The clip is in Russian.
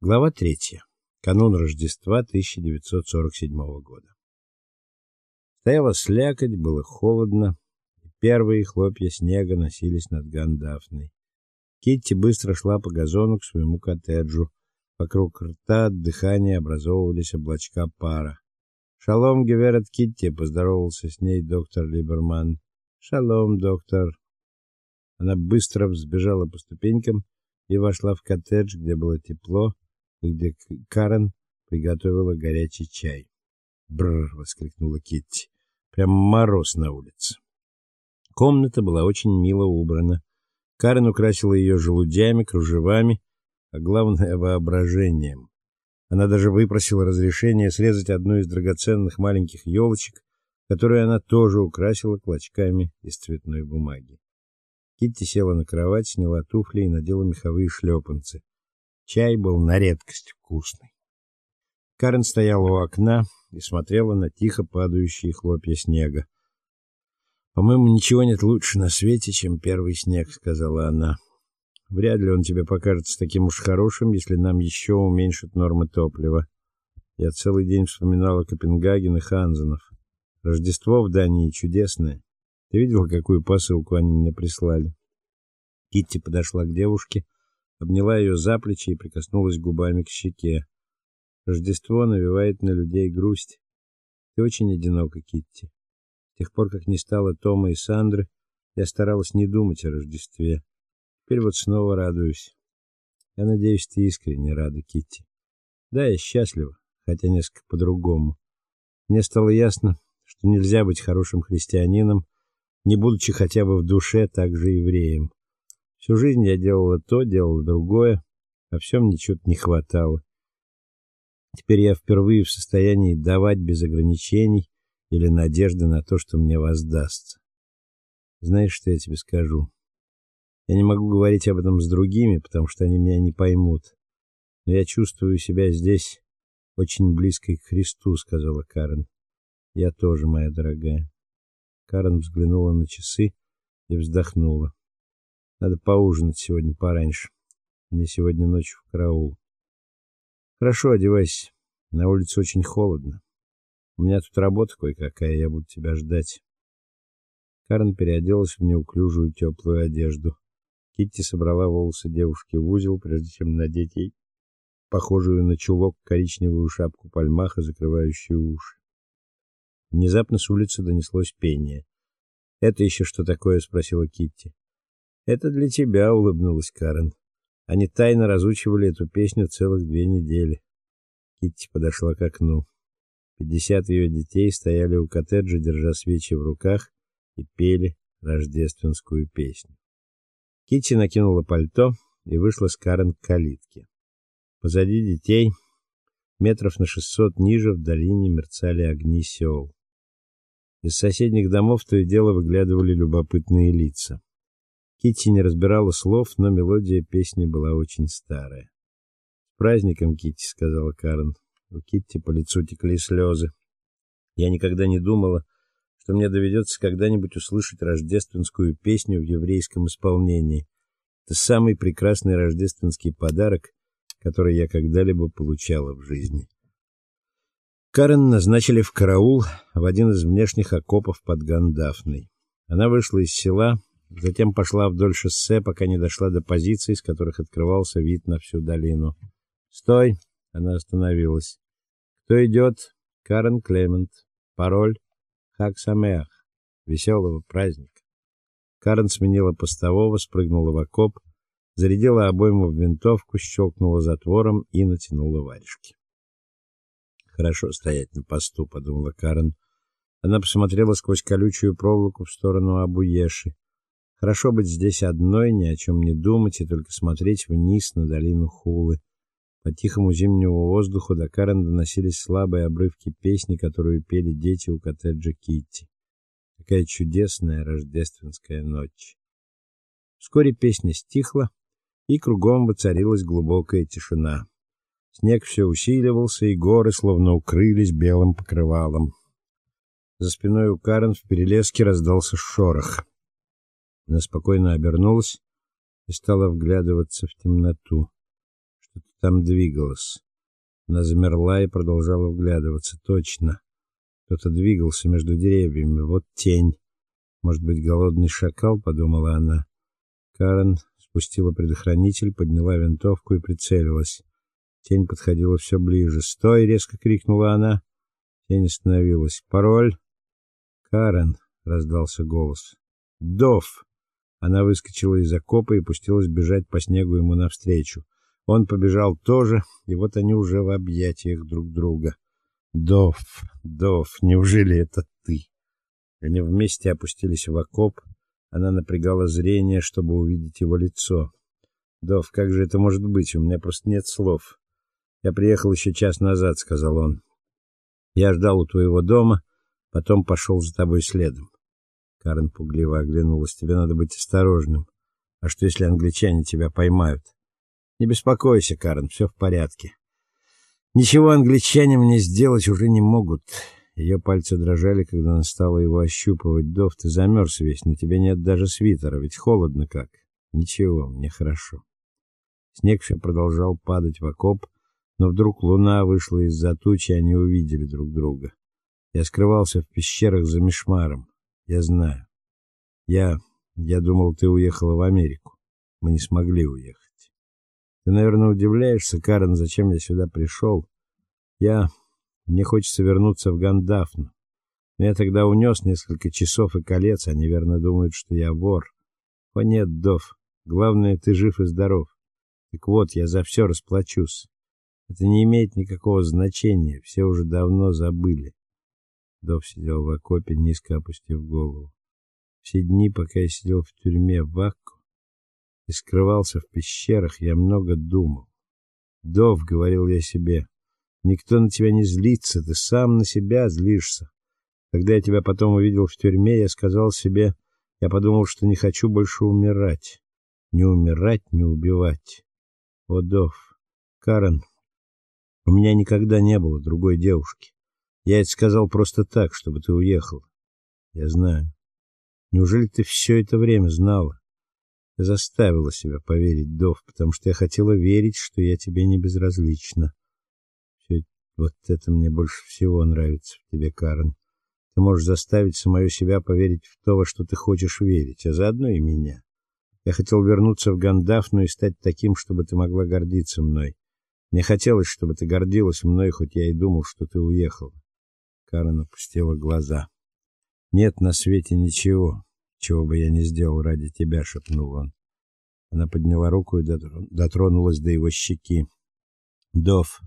Глава 3. Канун Рождества 1947 года. Стояла слякоть, было холодно, и первые хлопья снега носились над Гандафной. Китти быстро шла по газону к своему коттеджу. Вокруг рта от дыхания образовывались облачка пара. «Шалом, Геверет Китти!» — поздоровался с ней доктор Либерман. «Шалом, доктор!» Она быстро взбежала по ступенькам и вошла в коттедж, где было тепло, где Карен приготовила горячий чай. Бррр, воскликнула Китти. Прям мороз на улице. Комната была очень мило убрана. Карен украсила ее желудями, кружевами, а главное воображением. Она даже выпросила разрешение срезать одну из драгоценных маленьких елочек, которую она тоже украсила клочками из цветной бумаги. Китти села на кровать, сняла туфли и надела меховые шлепанцы. Чай был на редкость вкусный. Карен стояла у окна и смотрела на тихо падающие хлопья снега. По-моему, ничего нет лучше на свете, чем первый снег, сказала она. Вряд ли он тебе покажется таким уж хорошим, если нам еще уменьшат нормы топлива. Я целый день вспоминала Копенгаген и Ханзенов. Рождество в Дании чудесное. Ты видел, какую посылку они мне прислали? Китти подошла к девушке обняла ее за плечи и прикоснулась губами к щеке. Рождество навевает на людей грусть. Ты очень одинока, Китти. С тех пор, как не стало Тома и Сандры, я старалась не думать о Рождестве. Теперь вот снова радуюсь. Я надеюсь, ты искренне рада, Китти. Да, я счастлива, хотя несколько по-другому. Мне стало ясно, что нельзя быть хорошим христианином, не будучи хотя бы в душе также евреем. Всю жизнь я делала то, делала другое, а всем ничего не хватало. Теперь я впервые в состоянии давать без ограничений или надежды на то, что мне воздастся. Знаешь, что я тебе скажу? Я не могу говорить об этом с другими, потому что они меня не поймут. Но я чувствую себя здесь очень близкой к Христу, сказала Карен. Я тоже, моя дорогая. Карен взглянула на часы и вздохнула. Надо поужинать сегодня пораньше. Мне сегодня ночью в караул. Хорошо, одевайся. На улице очень холодно. У меня тут работа кое-какая, я буду тебя ждать. Карен переоделась в неуклюжую теплую одежду. Китти собрала волосы девушки в узел, прежде чем надеть ей похожую на чулок коричневую шапку пальмаха, закрывающую уши. Внезапно с улицы донеслось пение. "Это еще что такое?" спросила Китти. Это для тебя, улыбнулась Карен. Они тайно разучивали эту песню целых две недели. Китти подошла к окну. Пятьдесят ее детей стояли у коттеджа, держа свечи в руках и пели рождественскую песню. Китти накинула пальто и вышла с Карен к калитке. Позади детей, метров на шестьсот ниже, в долине мерцали огни сел. Из соседних домов то и дело выглядывали любопытные лица. Китти не разбирала слов, но мелодия песни была очень старая. "С праздником, Китти", сказала Карен. У Китти по лицу текли слезы. Я никогда не думала, что мне доведется когда-нибудь услышать рождественскую песню в еврейском исполнении. Это самый прекрасный рождественский подарок, который я когда-либо получала в жизни. Карен назначили в караул в один из внешних окопов под Гандафной. Она вышла из села, Затем пошла вдоль шоссе, пока не дошла до позиций, с которых открывался вид на всю долину. "Стой!" Она остановилась. "Кто идет? Карен Клемент. Пароль Хак Самеах. Веселого праздника". Карен сменила постового, спрыгнула в окоп, зарядила обойму в винтовку, щелкнула затвором и натянула варежки. Хорошо стоять на посту, подумала Карен. Она посмотрела сквозь колючую проволоку в сторону Абуеши. Хорошо быть здесь одной, ни о чем не думать и только смотреть вниз на долину Хулы. По тихому зимнему воздуху до Карен доносились слабые обрывки песни, которую пели дети у коттеджа Китти. Какая чудесная рождественская ночь. Вскоре песня стихла, и кругом воцарилась глубокая тишина. Снег все усиливался, и горы словно укрылись белым покрывалом. За спиной у Карен в перелеске раздался шорох. Она спокойно обернулась и стала вглядываться в темноту. Что-то там двигалось. Она замерла и продолжала вглядываться. Точно. Кто-то двигался между деревьями. Вот тень. Может быть, голодный шакал, подумала она. Карен спустила предохранитель, подняла винтовку и прицелилась. Тень подходила все ближе. "Стой!" резко крикнула она. Тень остановилась. "Пароль?" "Карен", раздался голос. "Дов!" Она выскочила из окопа и пустилась бежать по снегу ему навстречу. Он побежал тоже, и вот они уже в объятиях друг друга. Дов, Дов, неужели это ты? Они вместе опустились в окоп. Она напрягала зрение, чтобы увидеть его лицо. Дов, как же это может быть? У меня просто нет слов. Я приехал еще час назад, сказал он. Я ждал у твоего дома, потом пошел за тобой следом. Карен пугливо оглянулась. Тебе надо быть осторожным. А что если англичане тебя поймают? Не беспокойся, Карен, все в порядке. Ничего англичане мне сделать уже не могут. Ее пальцы дрожали, когда она стала его ощупывать. Дов, ты замерз весь, на тебе нет даже свитера, ведь холодно как. Ничего, мне хорошо. Снег все продолжал падать в окоп, но вдруг луна вышла из-за тучи, и они увидели друг друга. Я скрывался в пещерах за Мишмаром. Я знаю. Я я думал, ты уехала в Америку. Мы не смогли уехать. Ты, наверное, удивляешься, Карен, зачем я сюда пришел. Я мне хочется вернуться в Гандафну. Но я тогда унес несколько часов и колец, они верно думают, что я вор. О нет, Дов. Главное, ты жив и здоров. Так вот, я за все расплачусь. Это не имеет никакого значения, все уже давно забыли. Дов сидел в окопе, низко опустив голову. Все дни, пока я сидел в тюрьме в Акку и скрывался в пещерах, я много думал. Дов, говорил я себе, никто на тебя не злится, ты сам на себя злишься. Когда я тебя потом увидел в тюрьме, я сказал себе, я подумал, что не хочу больше умирать. Не умирать, не убивать. О, Дов, Карен, у меня никогда не было другой девушки. Я это сказал просто так, чтобы ты уехал. Я знаю. Неужели ты все это время знала? Я заставила себя поверить, Дов, потому что я хотела верить, что я тебе не безразлична. Все вот это мне больше всего нравится в тебе, Карен. Ты можешь заставить самое себя поверить в то, во что ты хочешь верить, а заодно и меня. Я хотел вернуться в Гандафну и стать таким, чтобы ты могла гордиться мной. Мне хотелось, чтобы ты гордилась мной, хоть я и думал, что ты уехала. Карен опустила глаза. Нет на свете ничего, чего бы я не сделал ради тебя, шепнул он. Она подняла руку и дотронулась до его щеки. Дов,